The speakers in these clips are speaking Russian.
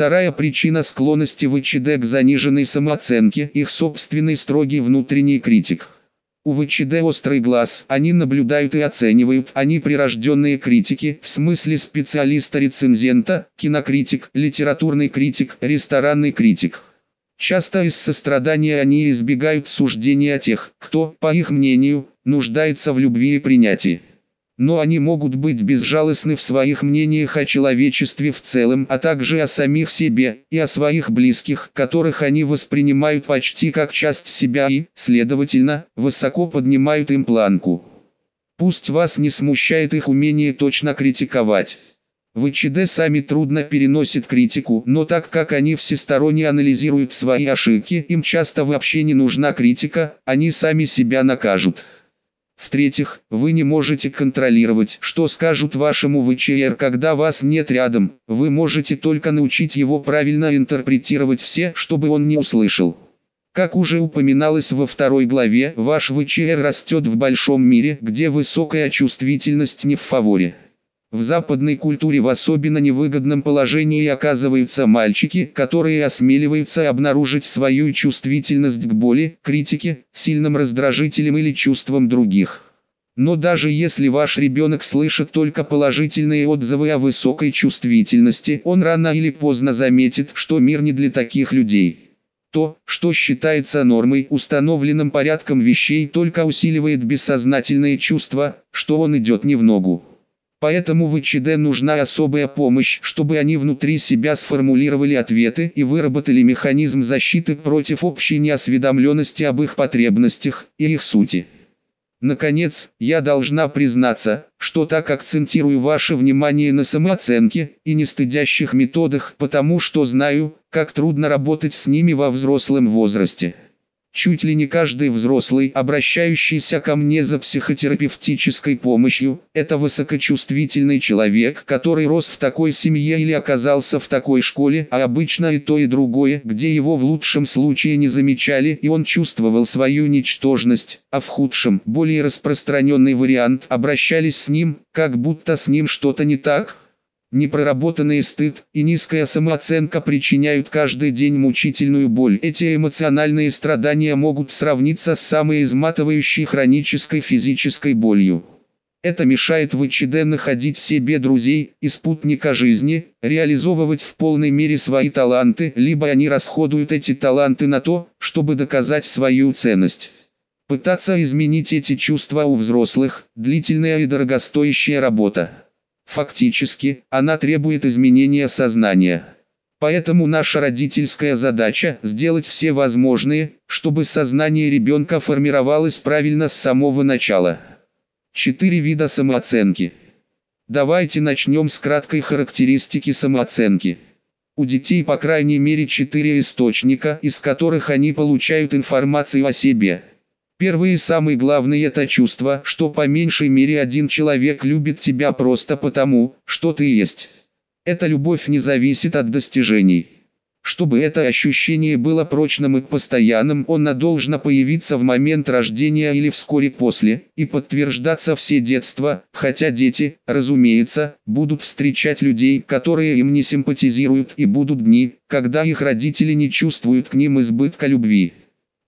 Вторая причина склонности ВЧД к заниженной самооценке – их собственный строгий внутренний критик. У ВЧД острый глаз, они наблюдают и оценивают, они прирожденные критики, в смысле специалиста-рецензента, кинокритик, литературный критик, ресторанный критик. Часто из сострадания они избегают суждения о тех, кто, по их мнению, нуждается в любви и принятии но они могут быть безжалостны в своих мнениях о человечестве в целом, а также о самих себе и о своих близких, которых они воспринимают почти как часть себя и, следовательно, высоко поднимают им планку. Пусть вас не смущает их умение точно критиковать. В ИЧД сами трудно переносят критику, но так как они всесторонне анализируют свои ошибки, им часто вообще не нужна критика, они сами себя накажут. В-третьих, вы не можете контролировать, что скажут вашему ВЧР, когда вас нет рядом. Вы можете только научить его правильно интерпретировать все, чтобы он не услышал. Как уже упоминалось во второй главе, ваш ВЧР растет в большом мире, где высокая чувствительность не в фаворе. В западной культуре в особенно невыгодном положении оказываются мальчики, которые осмеливаются обнаружить свою чувствительность к боли, критике, сильным раздражителям или чувствам других. Но даже если ваш ребенок слышит только положительные отзывы о высокой чувствительности, он рано или поздно заметит, что мир не для таких людей. То, что считается нормой, установленным порядком вещей, только усиливает бессознательные чувства, что он идет не в ногу. Поэтому в ИЧД нужна особая помощь, чтобы они внутри себя сформулировали ответы и выработали механизм защиты против общей неосведомленности об их потребностях и их сути. Наконец, я должна признаться, что так акцентирую ваше внимание на самооценке и нестыдящих методах, потому что знаю, как трудно работать с ними во взрослом возрасте. Чуть ли не каждый взрослый, обращающийся ко мне за психотерапевтической помощью, это высокочувствительный человек, который рос в такой семье или оказался в такой школе, а обычно и то и другое, где его в лучшем случае не замечали и он чувствовал свою ничтожность, а в худшем, более распространенный вариант, обращались с ним, как будто с ним что-то не так. Непроработанный стыд и низкая самооценка причиняют каждый день мучительную боль. Эти эмоциональные страдания могут сравниться с самой изматывающей хронической физической болью. Это мешает в ИЧД находить в себе друзей и спутника жизни, реализовывать в полной мере свои таланты, либо они расходуют эти таланты на то, чтобы доказать свою ценность. Пытаться изменить эти чувства у взрослых – длительная и дорогостоящая работа. Фактически, она требует изменения сознания. Поэтому наша родительская задача – сделать все возможные, чтобы сознание ребенка формировалось правильно с самого начала. Четыре вида самооценки. Давайте начнем с краткой характеристики самооценки. У детей по крайней мере четыре источника, из которых они получают информацию о себе. Первый и самый главный это чувство, что по меньшей мере один человек любит тебя просто потому, что ты есть. Эта любовь не зависит от достижений. Чтобы это ощущение было прочным и постоянным, оно должно появиться в момент рождения или вскоре после, и подтверждаться все детства, хотя дети, разумеется, будут встречать людей, которые им не симпатизируют и будут дни, когда их родители не чувствуют к ним избытка любви.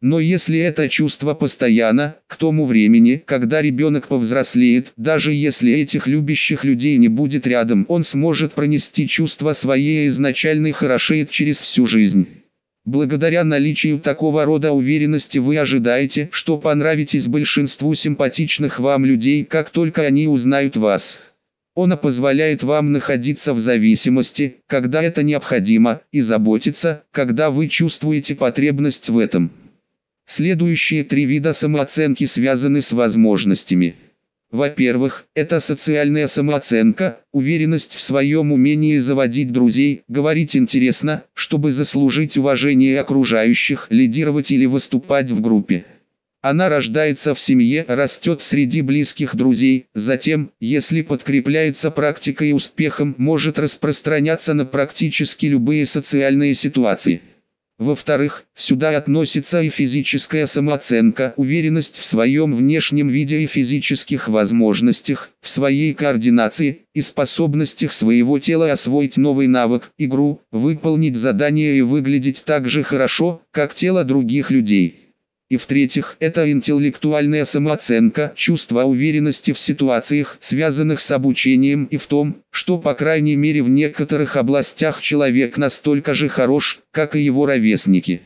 Но если это чувство постоянно, к тому времени, когда ребенок повзрослеет, даже если этих любящих людей не будет рядом, он сможет пронести чувство своей изначальной хорошеет через всю жизнь. Благодаря наличию такого рода уверенности вы ожидаете, что понравитесь большинству симпатичных вам людей, как только они узнают вас. Оно позволяет вам находиться в зависимости, когда это необходимо, и заботиться, когда вы чувствуете потребность в этом. Следующие три вида самооценки связаны с возможностями. Во-первых, это социальная самооценка, уверенность в своем умении заводить друзей, говорить интересно, чтобы заслужить уважение окружающих, лидировать или выступать в группе. Она рождается в семье, растет среди близких друзей, затем, если подкрепляется практикой и успехом, может распространяться на практически любые социальные ситуации. Во-вторых, сюда относится и физическая самооценка, уверенность в своем внешнем виде и физических возможностях, в своей координации и способностях своего тела освоить новый навык, игру, выполнить задание и выглядеть так же хорошо, как тело других людей. И в-третьих, это интеллектуальная самооценка, чувство уверенности в ситуациях, связанных с обучением и в том, что по крайней мере в некоторых областях человек настолько же хорош, как и его ровесники.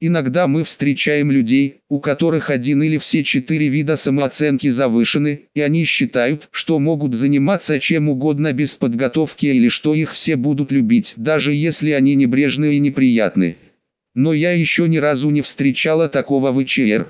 Иногда мы встречаем людей, у которых один или все четыре вида самооценки завышены, и они считают, что могут заниматься чем угодно без подготовки или что их все будут любить, даже если они небрежны и неприятны. Но я еще ни разу не встречала такого ВЧР.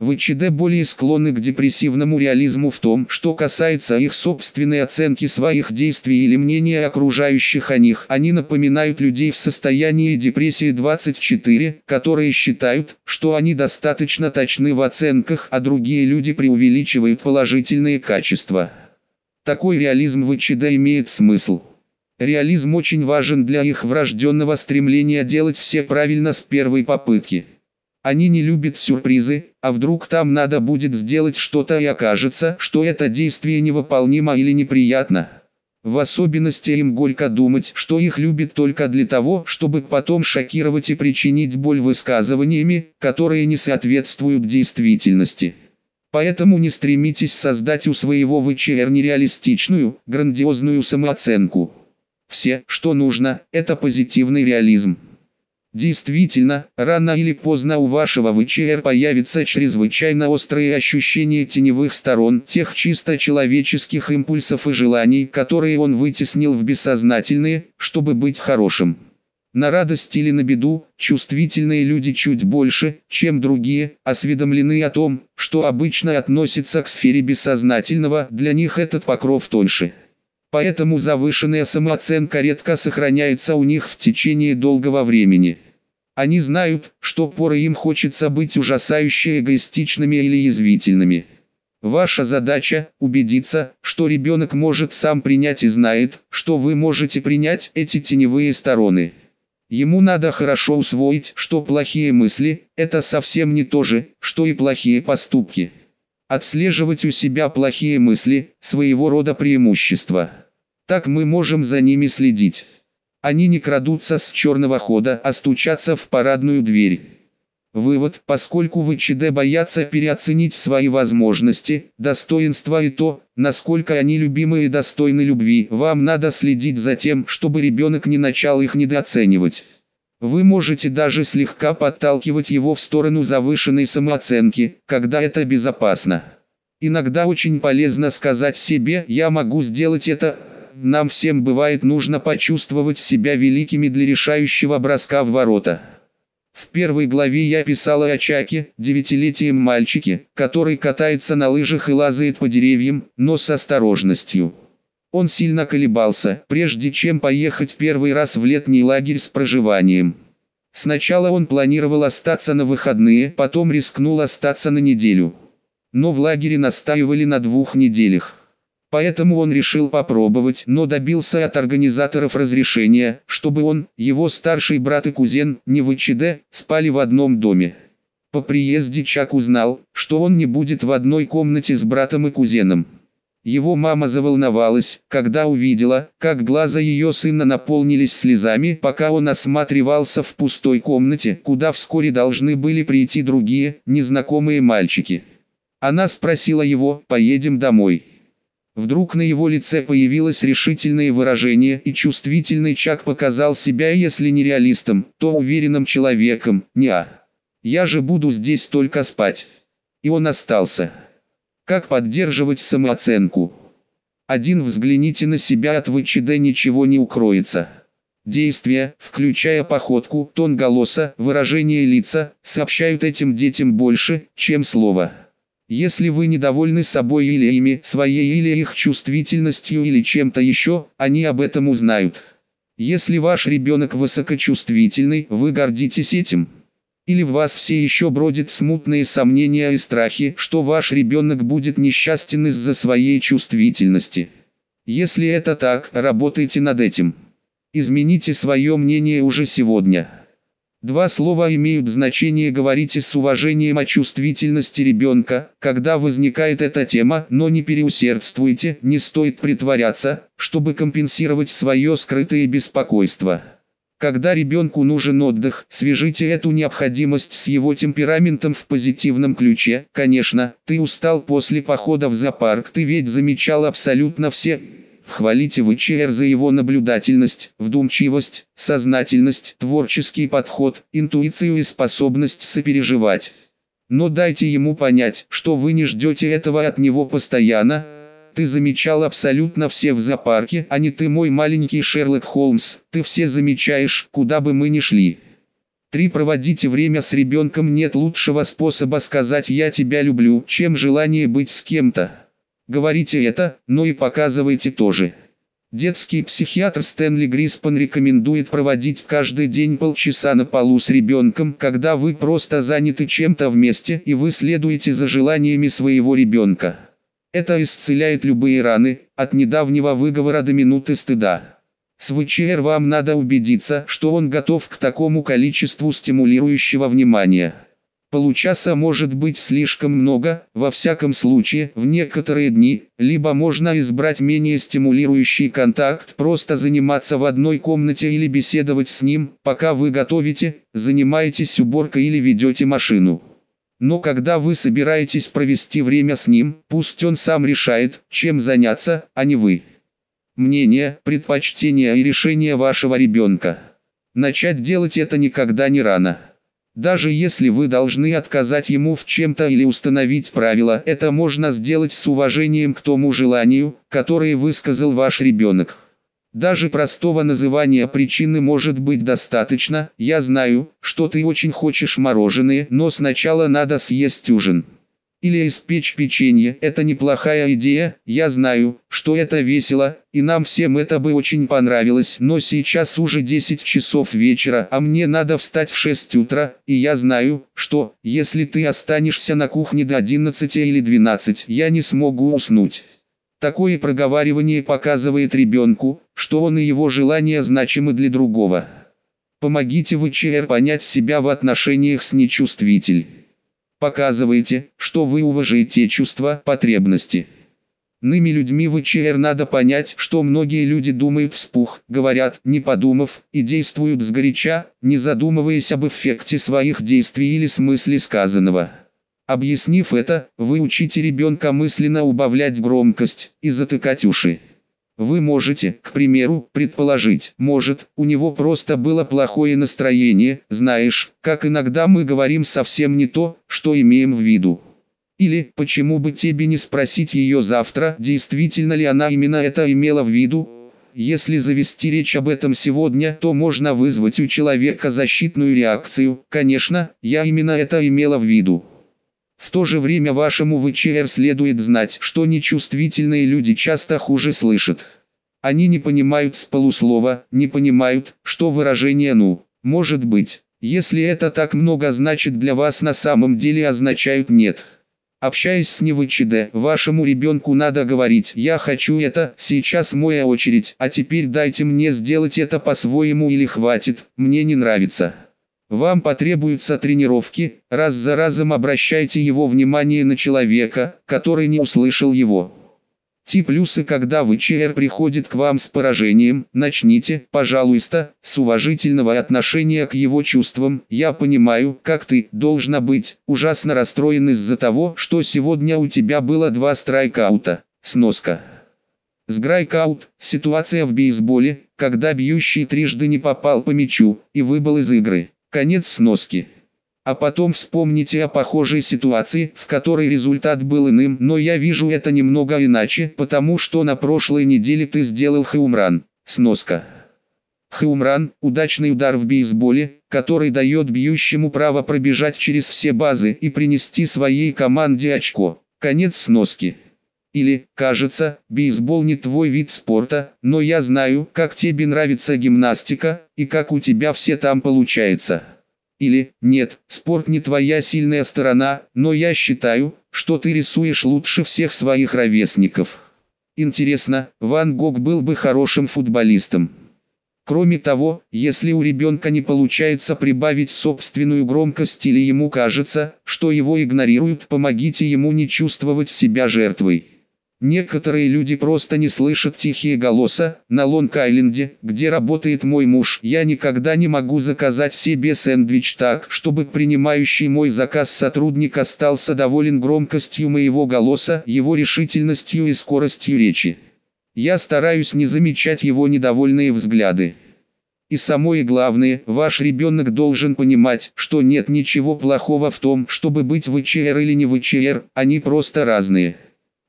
ВЧД более склонны к депрессивному реализму в том, что касается их собственной оценки своих действий или мнения окружающих о них. Они напоминают людей в состоянии депрессии 24, которые считают, что они достаточно точны в оценках, а другие люди преувеличивают положительные качества. Такой реализм ВЧД имеет смысл. Реализм очень важен для их врожденного стремления делать все правильно с первой попытки. Они не любят сюрпризы, а вдруг там надо будет сделать что-то и окажется, что это действие невыполнимо или неприятно. В особенности им горько думать, что их любят только для того, чтобы потом шокировать и причинить боль высказываниями, которые не соответствуют действительности. Поэтому не стремитесь создать у своего ВЧР нереалистичную, грандиозную самооценку. Все, что нужно, это позитивный реализм. Действительно, рано или поздно у вашего ВЧР появится чрезвычайно острые ощущения теневых сторон тех чисто человеческих импульсов и желаний, которые он вытеснил в бессознательные, чтобы быть хорошим. На радость или на беду, чувствительные люди чуть больше, чем другие, осведомлены о том, что обычно относится к сфере бессознательного, для них этот покров тоньше. Поэтому завышенная самооценка редко сохраняется у них в течение долгого времени. Они знают, что порой им хочется быть ужасающе эгоистичными или язвительными. Ваша задача – убедиться, что ребенок может сам принять и знает, что вы можете принять эти теневые стороны. Ему надо хорошо усвоить, что плохие мысли – это совсем не то же, что и плохие поступки. Отслеживать у себя плохие мысли – своего рода преимущество. Так мы можем за ними следить. Они не крадутся с черного хода, а стучатся в парадную дверь. Вывод, поскольку ВЧД боятся переоценить свои возможности, достоинства и то, насколько они любимы и достойны любви, вам надо следить за тем, чтобы ребенок не начал их недооценивать. Вы можете даже слегка подталкивать его в сторону завышенной самооценки, когда это безопасно. Иногда очень полезно сказать себе «я могу сделать это», нам всем бывает нужно почувствовать себя великими для решающего броска в ворота. В первой главе я писал о Чаке, девятилетием мальчике, который катается на лыжах и лазает по деревьям, но с осторожностью. Он сильно колебался, прежде чем поехать первый раз в летний лагерь с проживанием. Сначала он планировал остаться на выходные, потом рискнул остаться на неделю. Но в лагере настаивали на двух неделях. Поэтому он решил попробовать, но добился от организаторов разрешения, чтобы он, его старший брат и кузен, не в ИЧД, спали в одном доме. По приезде Чак узнал, что он не будет в одной комнате с братом и кузеном. Его мама заволновалась, когда увидела, как глаза ее сына наполнились слезами, пока он осматривался в пустой комнате, куда вскоре должны были прийти другие, незнакомые мальчики. Она спросила его, поедем домой. Вдруг на его лице появилось решительное выражение, и чувствительный Чак показал себя если не реалистом, то уверенным человеком, не а. Я же буду здесь только спать. И он остался. Как поддерживать самооценку? Один взгляните на себя от ВЧД ничего не укроется. Действия, включая походку, тон голоса, выражение лица, сообщают этим детям больше, чем слово. Если вы недовольны собой или ими, своей или их чувствительностью или чем-то еще, они об этом узнают. Если ваш ребенок высокочувствительный, вы гордитесь этим. Или в вас все еще бродят смутные сомнения и страхи, что ваш ребенок будет несчастен из-за своей чувствительности. Если это так, работайте над этим. Измените свое мнение уже сегодня. Два слова имеют значение говорите с уважением о чувствительности ребенка, когда возникает эта тема, но не переусердствуйте, не стоит притворяться, чтобы компенсировать свое скрытое беспокойство. Когда ребенку нужен отдых, свяжите эту необходимость с его темпераментом в позитивном ключе. Конечно, ты устал после похода в зоопарк, ты ведь замечал абсолютно все Хвалите вы ЧР за его наблюдательность, вдумчивость, сознательность, творческий подход, интуицию и способность сопереживать. Но дайте ему понять, что вы не ждете этого от него постоянно. Ты замечал абсолютно все в зоопарке, а не ты мой маленький Шерлок Холмс. Ты все замечаешь, куда бы мы ни шли. 3. Проводите время с ребенком нет лучшего способа сказать «я тебя люблю», чем желание быть с кем-то. Говорите это, но и показывайте тоже. Детский психиатр Стэнли Гриспан рекомендует проводить каждый день полчаса на полу с ребенком, когда вы просто заняты чем-то вместе и вы следуете за желаниями своего ребенка. Это исцеляет любые раны, от недавнего выговора до минуты стыда. С ВЧР вам надо убедиться, что он готов к такому количеству стимулирующего внимания. Получаса может быть слишком много, во всяком случае, в некоторые дни, либо можно избрать менее стимулирующий контакт, просто заниматься в одной комнате или беседовать с ним, пока вы готовите, занимаетесь уборкой или ведете машину. Но когда вы собираетесь провести время с ним, пусть он сам решает, чем заняться, а не вы. Мнение, предпочтения и решения вашего ребенка. Начать делать это никогда не рано. Даже если вы должны отказать ему в чем-то или установить правила, это можно сделать с уважением к тому желанию, которое высказал ваш ребенок. Даже простого называния причины может быть достаточно, я знаю, что ты очень хочешь мороженое, но сначала надо съесть ужин. Или испечь печенье. Это неплохая идея, я знаю, что это весело, и нам всем это бы очень понравилось. Но сейчас уже 10 часов вечера, а мне надо встать в 6 утра, и я знаю, что, если ты останешься на кухне до 11 или 12, я не смогу уснуть. Такое проговаривание показывает ребенку, что он и его желания значимы для другого. Помогите ВЧР понять себя в отношениях с нечувствитель. Показывайте, что вы уважаете чувства, потребности. Ными людьми в ИЧР надо понять, что многие люди думают вспух, говорят, не подумав, и действуют сгоряча, не задумываясь об эффекте своих действий или смысле сказанного. Объяснив это, вы учите ребенка мысленно убавлять громкость и затыкать уши. Вы можете, к примеру, предположить, может, у него просто было плохое настроение, знаешь, как иногда мы говорим совсем не то, что имеем в виду. Или, почему бы тебе не спросить ее завтра, действительно ли она именно это имела в виду? Если завести речь об этом сегодня, то можно вызвать у человека защитную реакцию. Конечно, я именно это имела в виду. В то же время вашему ВЧР следует знать, что нечувствительные люди часто хуже слышат. Они не понимают с полуслова, не понимают, что выражение «ну» может быть. Если это так много значит для вас на самом деле означают «нет». Общаясь с НВЧД, вашему ребенку надо говорить «я хочу это, сейчас моя очередь, а теперь дайте мне сделать это по-своему или хватит, мне не нравится». Вам потребуются тренировки, раз за разом обращайте его внимание на человека, который не услышал его. Ти плюсы когда ВЧР приходит к вам с поражением, начните, пожалуйста, с уважительного отношения к его чувствам. Я понимаю, как ты, должна быть, ужасно расстроен из-за того, что сегодня у тебя было два страйкаута. Сноска. Сграйкаут – ситуация в бейсболе, когда бьющий трижды не попал по мячу и выбыл из игры. Конец сноски. А потом вспомните о похожей ситуации, в которой результат был иным, но я вижу это немного иначе, потому что на прошлой неделе ты сделал хаумран. Сноска. Хаумран – удачный удар в бейсболе, который дает бьющему право пробежать через все базы и принести своей команде очко. Конец сноски. Или, кажется, бейсбол не твой вид спорта, но я знаю, как тебе нравится гимнастика, и как у тебя все там получается. Или, нет, спорт не твоя сильная сторона, но я считаю, что ты рисуешь лучше всех своих ровесников. Интересно, Ван Гог был бы хорошим футболистом. Кроме того, если у ребенка не получается прибавить собственную громкость или ему кажется, что его игнорируют, помогите ему не чувствовать себя жертвой. Некоторые люди просто не слышат тихие голоса. На Лонг-Айленде, где работает мой муж, я никогда не могу заказать себе сэндвич так, чтобы принимающий мой заказ сотрудник остался доволен громкостью моего голоса, его решительностью и скоростью речи. Я стараюсь не замечать его недовольные взгляды. И самое главное, ваш ребенок должен понимать, что нет ничего плохого в том, чтобы быть ВЧР или не ВЧР, они просто разные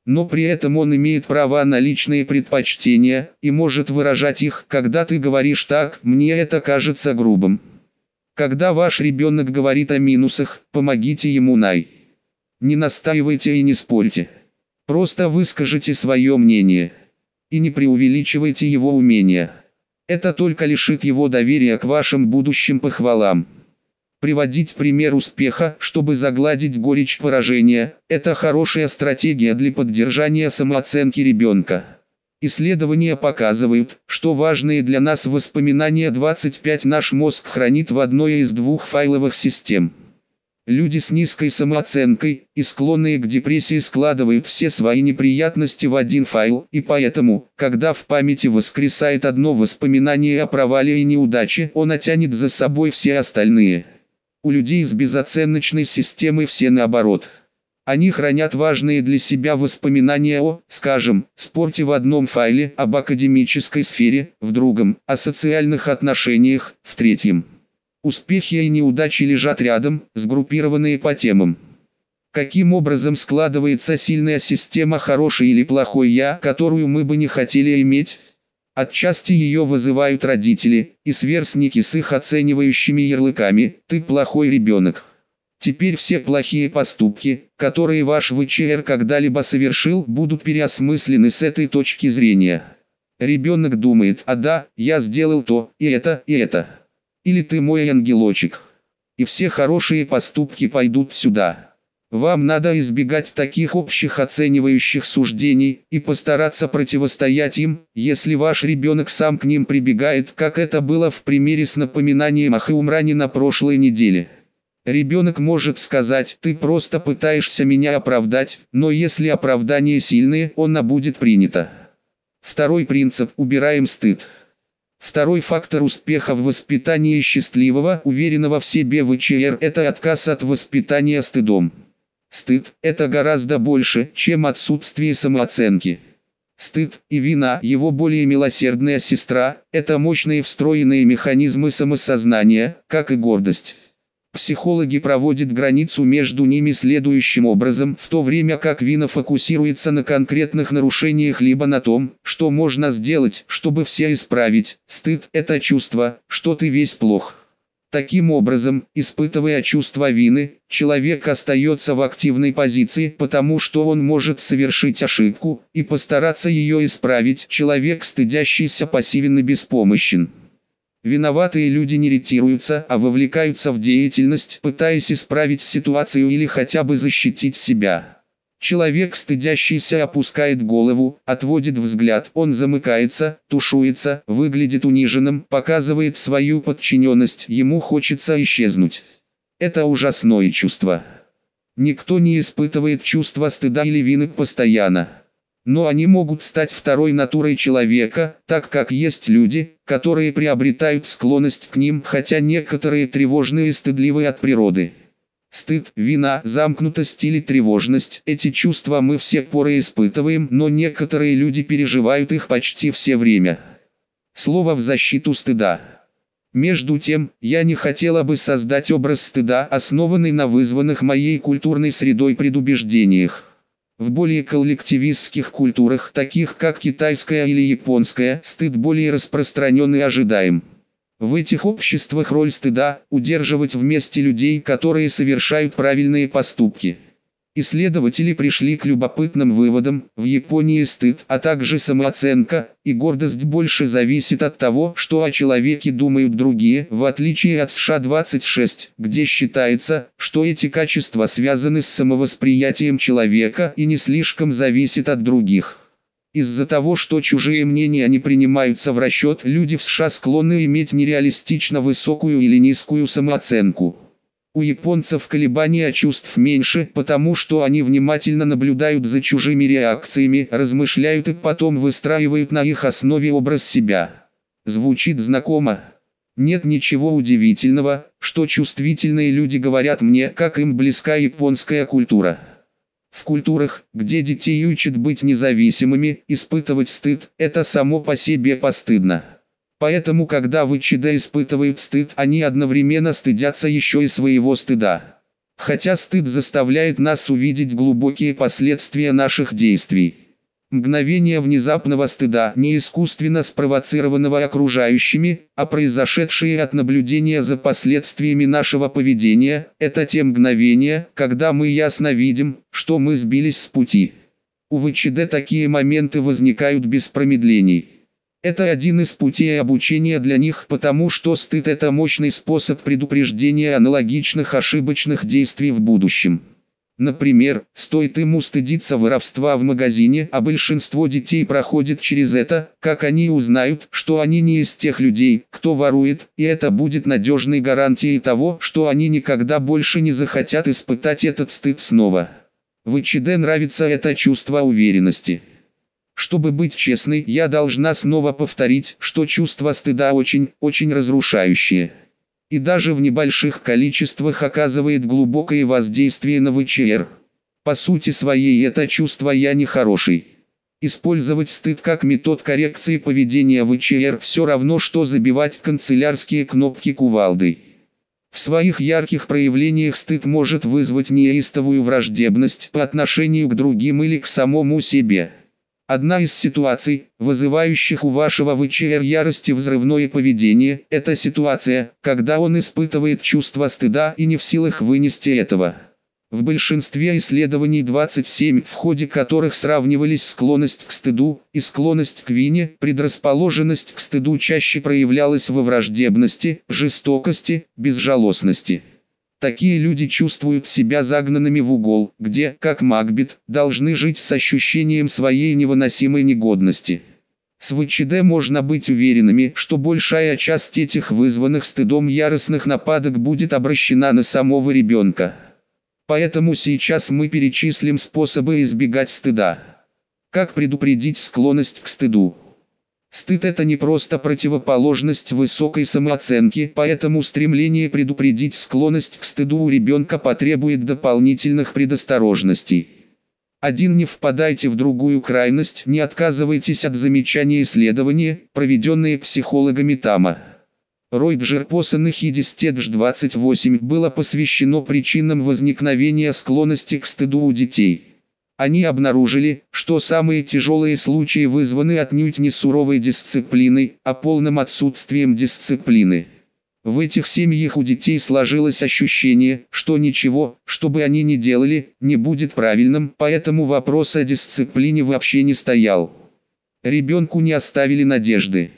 но при этом он имеет права на личные предпочтения и может выражать их, когда ты говоришь так, мне это кажется грубым. Когда ваш ребенок говорит о минусах, помогите ему най. Не настаивайте и не спорьте. Просто выскажите свое мнение. И не преувеличивайте его умения. Это только лишит его доверия к вашим будущим похвалам. Приводить пример успеха, чтобы загладить горечь поражения, это хорошая стратегия для поддержания самооценки ребенка. Исследования показывают, что важные для нас воспоминания 25 наш мозг хранит в одной из двух файловых систем. Люди с низкой самооценкой и склонные к депрессии складывают все свои неприятности в один файл, и поэтому, когда в памяти воскресает одно воспоминание о провале и неудаче, он оттянет за собой все остальные. У людей с безоценочной системой все наоборот. Они хранят важные для себя воспоминания о, скажем, спорте в одном файле, об академической сфере, в другом, о социальных отношениях, в третьем. Успехи и неудачи лежат рядом, сгруппированные по темам. Каким образом складывается сильная система хороший или плохой «я», которую мы бы не хотели иметь? Отчасти ее вызывают родители и сверстники с их оценивающими ярлыками «ты плохой ребенок». Теперь все плохие поступки, которые ваш ВЧР когда-либо совершил, будут переосмыслены с этой точки зрения. Ребенок думает, а да, я сделал то, и это, и это. Или ты мой ангелочек. И все хорошие поступки пойдут сюда. Вам надо избегать таких общих оценивающих суждений и постараться противостоять им, если ваш ребенок сам к ним прибегает, как это было в примере с напоминанием о Хаумране на прошлой неделе. Ребенок может сказать, ты просто пытаешься меня оправдать, но если оправдание сильное, оно будет принято. Второй принцип – убираем стыд. Второй фактор успеха в воспитании счастливого, уверенного в себе ВЧР – это отказ от воспитания стыдом. Стыд – это гораздо больше, чем отсутствие самооценки. Стыд и вина, его более милосердная сестра, это мощные встроенные механизмы самосознания, как и гордость. Психологи проводят границу между ними следующим образом, в то время как вина фокусируется на конкретных нарушениях либо на том, что можно сделать, чтобы все исправить. Стыд – это чувство, что ты весь плох. Таким образом, испытывая чувство вины, человек остается в активной позиции, потому что он может совершить ошибку и постараться ее исправить. Человек, стыдящийся пассивен и беспомощен. Виноватые люди не ретируются, а вовлекаются в деятельность, пытаясь исправить ситуацию или хотя бы защитить себя. Человек, стыдящийся, опускает голову, отводит взгляд, он замыкается, тушуется, выглядит униженным, показывает свою подчиненность, ему хочется исчезнуть. Это ужасное чувство. Никто не испытывает чувства стыда или вины постоянно. Но они могут стать второй натурой человека, так как есть люди, которые приобретают склонность к ним, хотя некоторые тревожные и стыдливые от природы. Стыд, вина, замкнутость или тревожность – эти чувства мы все поры испытываем, но некоторые люди переживают их почти все время. Слово в защиту стыда. Между тем, я не хотела бы создать образ стыда, основанный на вызванных моей культурной средой предубеждениях. В более коллективистских культурах, таких как китайская или японская, стыд более распространен и ожидаем. В этих обществах роль стыда – удерживать вместе людей, которые совершают правильные поступки. Исследователи пришли к любопытным выводам, в Японии стыд, а также самооценка и гордость больше зависит от того, что о человеке думают другие, в отличие от США-26, где считается, что эти качества связаны с самовосприятием человека и не слишком зависят от других. Из-за того, что чужие мнения не принимаются в расчет, люди в США склонны иметь нереалистично высокую или низкую самооценку. У японцев колебания чувств меньше, потому что они внимательно наблюдают за чужими реакциями, размышляют и потом выстраивают на их основе образ себя. Звучит знакомо. Нет ничего удивительного, что чувствительные люди говорят мне, как им близка японская культура. В культурах, где детей учат быть независимыми, испытывать стыд, это само по себе постыдно. Поэтому когда в ИЧД испытывают стыд, они одновременно стыдятся еще и своего стыда. Хотя стыд заставляет нас увидеть глубокие последствия наших действий. Мгновение внезапного стыда, не искусственно спровоцированного окружающими, а произошедшие от наблюдения за последствиями нашего поведения, это те мгновения, когда мы ясно видим, что мы сбились с пути. У ВЧД такие моменты возникают без промедлений. Это один из путей обучения для них, потому что стыд это мощный способ предупреждения аналогичных ошибочных действий в будущем. Например, стоит ему стыдиться воровства в магазине, а большинство детей проходит через это, как они узнают, что они не из тех людей, кто ворует, и это будет надежной гарантией того, что они никогда больше не захотят испытать этот стыд снова. В ИЧД нравится это чувство уверенности. Чтобы быть честной, я должна снова повторить, что чувство стыда очень, очень разрушающее и даже в небольших количествах оказывает глубокое воздействие на ВЧР. По сути своей это чувство «я нехороший». Использовать стыд как метод коррекции поведения ВЧР все равно, что забивать канцелярские кнопки кувалдой. В своих ярких проявлениях стыд может вызвать неистовую враждебность по отношению к другим или к самому себе. Одна из ситуаций, вызывающих у вашего ВЧР ярости взрывное поведение, это ситуация, когда он испытывает чувство стыда и не в силах вынести этого. В большинстве исследований 27, в ходе которых сравнивались склонность к стыду и склонность к вине, предрасположенность к стыду чаще проявлялась во враждебности, жестокости, безжалостности. Такие люди чувствуют себя загнанными в угол, где, как Макбет, должны жить с ощущением своей невыносимой негодности. С ВЧД можно быть уверенными, что большая часть этих вызванных стыдом яростных нападок будет обращена на самого ребенка. Поэтому сейчас мы перечислим способы избегать стыда. Как предупредить склонность к стыду? Стыд это не просто противоположность высокой самооценки, поэтому стремление предупредить склонность к стыду у ребенка потребует дополнительных предосторожностей. Один не впадайте в другую крайность, не отказывайтесь от замечаний исследования, проведенные психологами ТАМа. Ройджер Поссон и Хидистедж 28 было посвящено причинам возникновения склонности к стыду у детей. Они обнаружили, что самые тяжелые случаи вызваны отнюдь не суровой дисциплиной, а полным отсутствием дисциплины. В этих семьях у детей сложилось ощущение, что ничего, что бы они ни делали, не будет правильным, поэтому вопрос о дисциплине вообще не стоял. Ребенку не оставили надежды.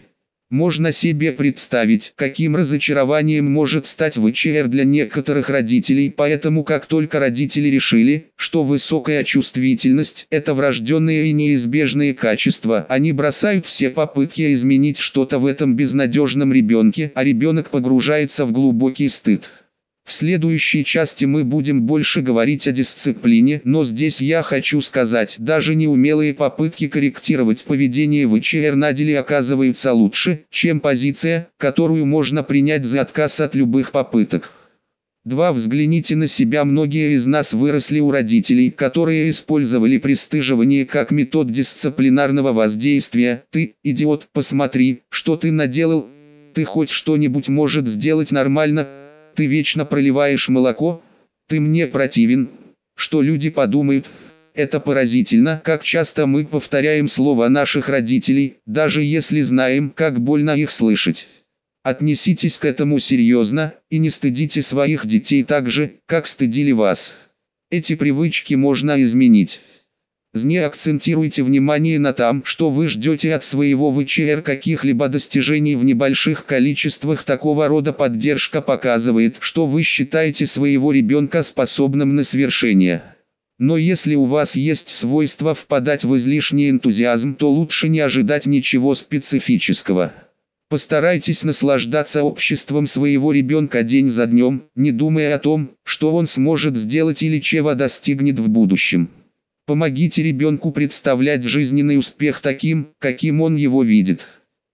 Можно себе представить, каким разочарованием может стать ВЧР для некоторых родителей, поэтому как только родители решили, что высокая чувствительность – это врожденные и неизбежные качества, они бросают все попытки изменить что-то в этом безнадежном ребенке, а ребенок погружается в глубокий стыд. В следующей части мы будем больше говорить о дисциплине, но здесь я хочу сказать, даже неумелые попытки корректировать поведение в ИЧР на деле оказываются лучше, чем позиция, которую можно принять за отказ от любых попыток. 2. Взгляните на себя. Многие из нас выросли у родителей, которые использовали пристыживание как метод дисциплинарного воздействия. Ты, идиот, посмотри, что ты наделал. Ты хоть что-нибудь может сделать нормально. Ты вечно проливаешь молоко? Ты мне противен. Что люди подумают? Это поразительно, как часто мы повторяем слова наших родителей, даже если знаем, как больно их слышать. Отнеситесь к этому серьезно, и не стыдите своих детей так же, как стыдили вас. Эти привычки можно изменить. Не акцентируйте внимание на том, что вы ждете от своего ВЧР каких-либо достижений в небольших количествах. Такого рода поддержка показывает, что вы считаете своего ребенка способным на свершение. Но если у вас есть свойство впадать в излишний энтузиазм, то лучше не ожидать ничего специфического. Постарайтесь наслаждаться обществом своего ребенка день за днем, не думая о том, что он сможет сделать или чего достигнет в будущем. Помогите ребенку представлять жизненный успех таким, каким он его видит.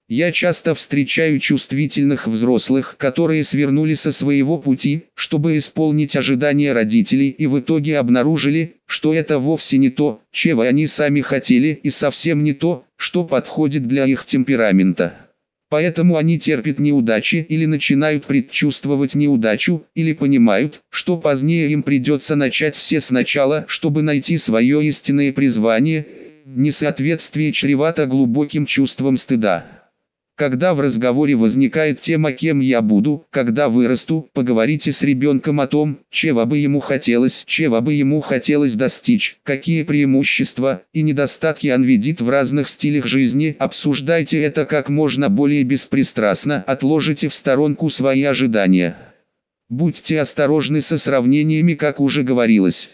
Я часто встречаю чувствительных взрослых, которые свернули со своего пути, чтобы исполнить ожидания родителей и в итоге обнаружили, что это вовсе не то, чего они сами хотели и совсем не то, что подходит для их темперамента. Поэтому они терпят неудачи или начинают предчувствовать неудачу, или понимают, что позднее им придется начать все сначала, чтобы найти свое истинное призвание, несоответствие чревато глубоким чувством стыда. Когда в разговоре возникает тема «кем я буду», когда вырасту, поговорите с ребенком о том, чего бы ему хотелось, чего бы ему хотелось достичь, какие преимущества и недостатки он видит в разных стилях жизни, обсуждайте это как можно более беспристрастно, отложите в сторонку свои ожидания. Будьте осторожны со сравнениями, как уже говорилось.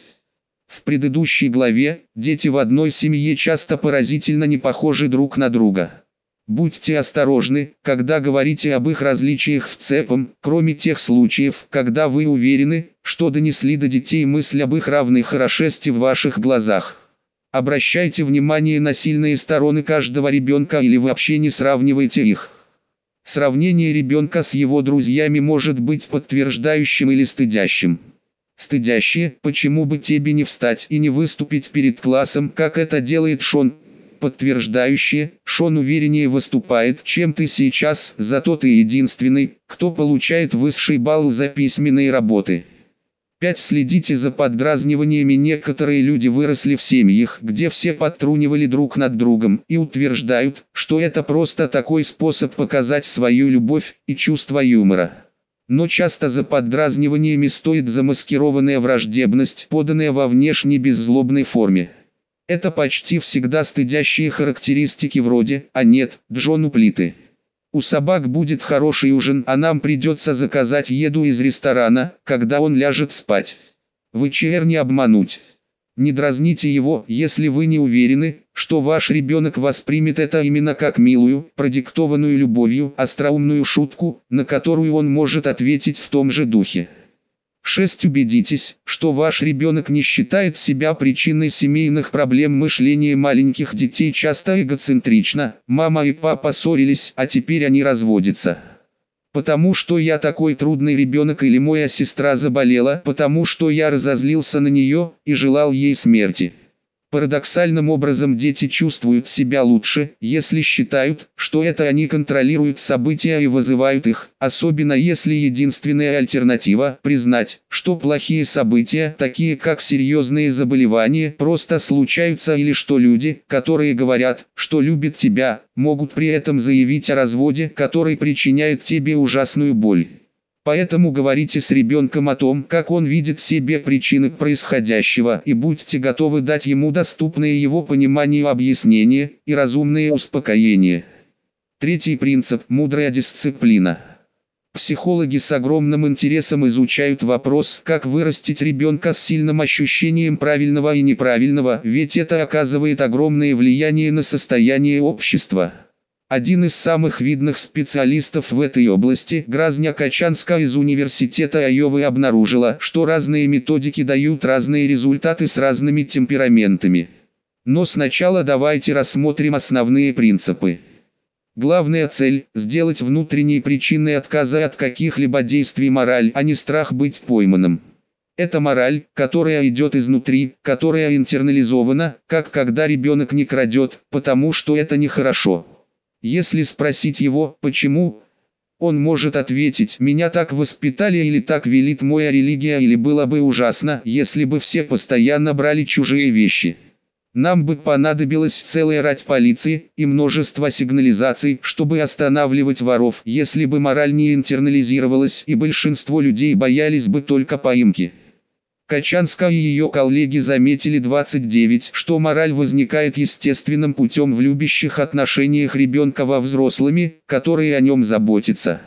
В предыдущей главе, дети в одной семье часто поразительно не похожи друг на друга. Будьте осторожны, когда говорите об их различиях в цепом, кроме тех случаев, когда вы уверены, что донесли до детей мысль об их равной хорошести в ваших глазах. Обращайте внимание на сильные стороны каждого ребенка или вообще не сравнивайте их. Сравнение ребенка с его друзьями может быть подтверждающим или стыдящим. Стыдящее, почему бы тебе не встать и не выступить перед классом, как это делает Шон, подтверждающее, Шон увереннее выступает, чем ты сейчас, зато ты единственный, кто получает высший балл за письменные работы. 5. Следите за поддразниваниями. Некоторые люди выросли в семьях, где все подтрунивали друг над другом и утверждают, что это просто такой способ показать свою любовь и чувство юмора. Но часто за поддразниваниями стоит замаскированная враждебность, поданная во внешней беззлобной форме. Это почти всегда стыдящие характеристики вроде «А нет, Джон у плиты». У собак будет хороший ужин, а нам придется заказать еду из ресторана, когда он ляжет спать. ВЧР не обмануть. Не дразните его, если вы не уверены, что ваш ребенок воспримет это именно как милую, продиктованную любовью, остроумную шутку, на которую он может ответить в том же духе. 6. Убедитесь, что ваш ребенок не считает себя причиной семейных проблем мышления маленьких детей часто эгоцентрично. Мама и папа ссорились, а теперь они разводятся. Потому что я такой трудный ребенок или моя сестра заболела, потому что я разозлился на нее и желал ей смерти. Парадоксальным образом дети чувствуют себя лучше, если считают, что это они контролируют события и вызывают их, особенно если единственная альтернатива – признать, что плохие события, такие как серьезные заболевания, просто случаются или что люди, которые говорят, что любят тебя, могут при этом заявить о разводе, который причиняет тебе ужасную боль. Поэтому говорите с ребенком о том, как он видит себе причины происходящего и будьте готовы дать ему доступные его пониманию объяснения и разумные успокоения. Третий принцип – мудрая дисциплина. Психологи с огромным интересом изучают вопрос, как вырастить ребенка с сильным ощущением правильного и неправильного, ведь это оказывает огромное влияние на состояние общества. Один из самых видных специалистов в этой области, Гразня Качанска из Университета Айовы обнаружила, что разные методики дают разные результаты с разными темпераментами. Но сначала давайте рассмотрим основные принципы. Главная цель – сделать внутренней причиной отказа от каких-либо действий мораль, а не страх быть пойманным. Это мораль, которая идет изнутри, которая интернализована, как когда ребенок не крадет, потому что это нехорошо. Если спросить его, почему, он может ответить, меня так воспитали или так велит моя религия или было бы ужасно, если бы все постоянно брали чужие вещи. Нам бы понадобилась целая рать полиции и множество сигнализаций, чтобы останавливать воров, если бы мораль не интернализировалась и большинство людей боялись бы только поимки. Качанская и ее коллеги заметили 29, что мораль возникает естественным путем в любящих отношениях ребенка во взрослыми, которые о нем заботятся.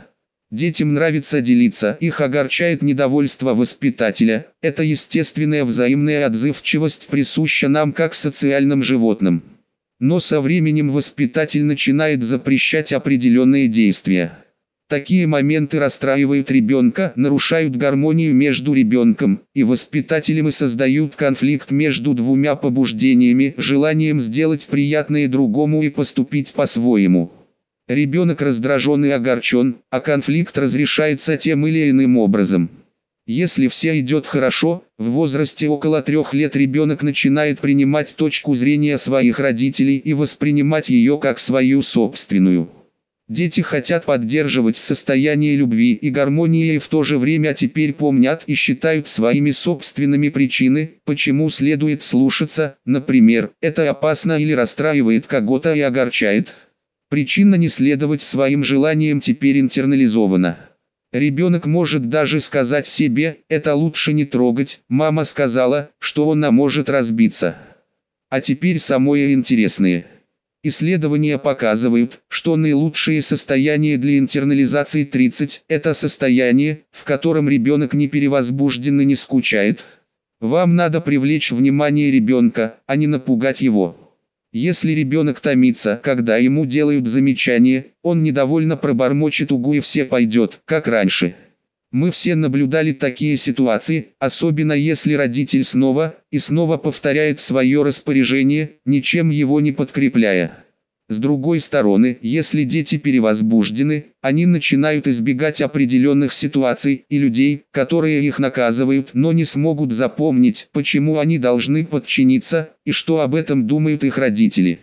Детям нравится делиться, их огорчает недовольство воспитателя. Это естественная взаимная отзывчивость присуща нам как социальным животным. Но со временем воспитатель начинает запрещать определенные действия. Такие моменты расстраивают ребенка, нарушают гармонию между ребенком и воспитателем и создают конфликт между двумя побуждениями, желанием сделать приятное другому и поступить по-своему. Ребенок раздражен и огорчен, а конфликт разрешается тем или иным образом. Если все идет хорошо, в возрасте около трех лет ребенок начинает принимать точку зрения своих родителей и воспринимать ее как свою собственную. Дети хотят поддерживать состояние любви и гармонии и в то же время теперь помнят и считают своими собственными причины, почему следует слушаться, например, это опасно или расстраивает кого-то и огорчает. Причина не следовать своим желаниям теперь интернализована. Ребенок может даже сказать себе, это лучше не трогать, мама сказала, что она может разбиться. А теперь самое интересное – Исследования показывают, что наилучшее состояние для интернализации 30 – это состояние, в котором ребенок не перевозбужден и не скучает. Вам надо привлечь внимание ребенка, а не напугать его. Если ребенок томится, когда ему делают замечание, он недовольно пробормочет угу и все пойдет, как раньше. Мы все наблюдали такие ситуации, особенно если родитель снова и снова повторяет свое распоряжение, ничем его не подкрепляя. С другой стороны, если дети перевозбуждены, они начинают избегать определенных ситуаций и людей, которые их наказывают, но не смогут запомнить, почему они должны подчиниться, и что об этом думают их родители.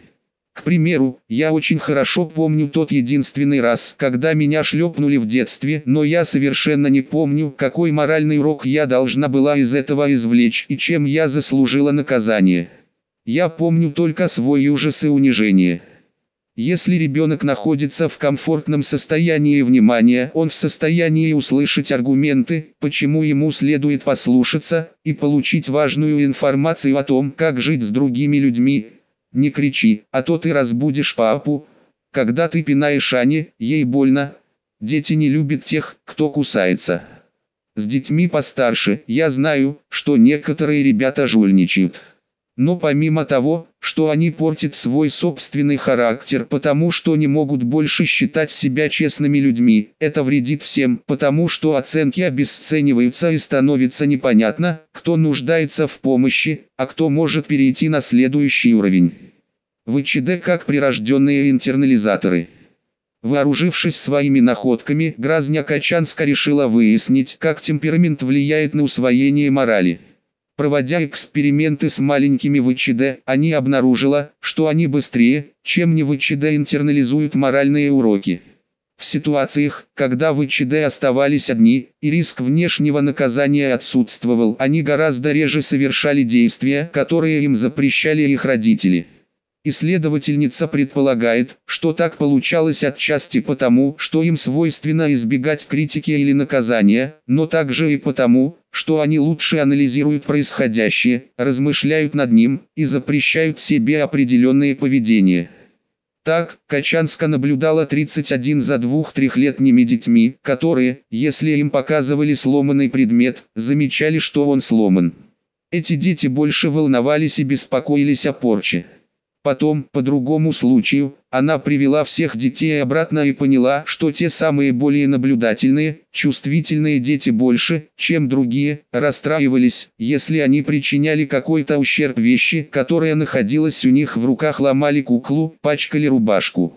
К примеру, я очень хорошо помню тот единственный раз, когда меня шлепнули в детстве, но я совершенно не помню, какой моральный урок я должна была из этого извлечь и чем я заслужила наказание. Я помню только свой ужас и унижение. Если ребенок находится в комфортном состоянии внимания, он в состоянии услышать аргументы, почему ему следует послушаться, и получить важную информацию о том, как жить с другими людьми, не кричи, а то ты разбудишь папу. Когда ты пинаешь Ане, ей больно. Дети не любят тех, кто кусается. С детьми постарше, я знаю, что некоторые ребята жульничают. Но помимо того, что они портят свой собственный характер, потому что не могут больше считать себя честными людьми, это вредит всем, потому что оценки обесцениваются и становится непонятно, кто нуждается в помощи, а кто может перейти на следующий уровень. ВЧД как прирожденные интернализаторы. Вооружившись своими находками, Гразня Качанска решила выяснить, как темперамент влияет на усвоение морали. Проводя эксперименты с маленькими ВЧД, они обнаружила, что они быстрее, чем не ВЧД интернализуют моральные уроки. В ситуациях, когда ВЧД оставались одни, и риск внешнего наказания отсутствовал, они гораздо реже совершали действия, которые им запрещали их родители. Исследовательница предполагает, что так получалось отчасти потому, что им свойственно избегать критики или наказания, но также и потому, что они лучше анализируют происходящее, размышляют над ним и запрещают себе определенные поведения. Так, Качанска наблюдала 31 за двух-трехлетними детьми, которые, если им показывали сломанный предмет, замечали, что он сломан. Эти дети больше волновались и беспокоились о порче. Потом, по другому случаю, она привела всех детей обратно и поняла, что те самые более наблюдательные, чувствительные дети больше, чем другие, расстраивались, если они причиняли какой-то ущерб вещи, которая находилась у них в руках ломали куклу, пачкали рубашку.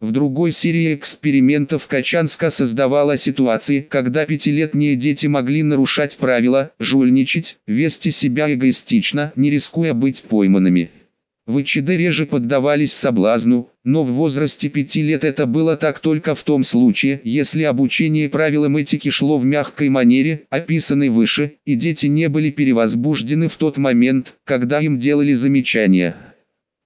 В другой серии экспериментов Качанска создавала ситуации, когда пятилетние дети могли нарушать правила, жульничать, вести себя эгоистично, не рискуя быть пойманными. ВЧД реже поддавались соблазну, но в возрасте пяти лет это было так только в том случае, если обучение правилам этики шло в мягкой манере, описанной выше, и дети не были перевозбуждены в тот момент, когда им делали замечания.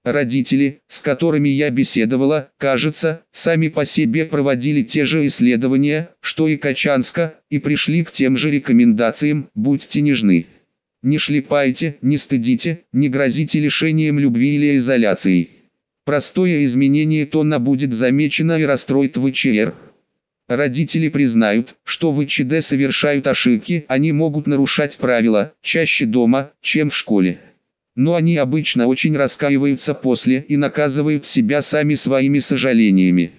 Родители, с которыми я беседовала, кажется, сами по себе проводили те же исследования, что и Качанска, и пришли к тем же рекомендациям «будьте нежны». Не шлепайте, не стыдите, не грозите лишением любви или изоляцией. Простое изменение тона будет замечено и расстроит ВЧР. Родители признают, что в ИЧД совершают ошибки, они могут нарушать правила, чаще дома, чем в школе. Но они обычно очень раскаиваются после и наказывают себя сами своими сожалениями.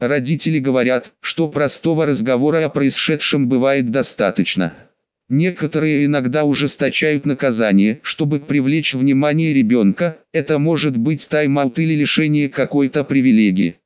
Родители говорят, что простого разговора о происшедшем бывает достаточно. Некоторые иногда ужесточают наказание, чтобы привлечь внимание ребенка, это может быть тайм-аут или лишение какой-то привилегии.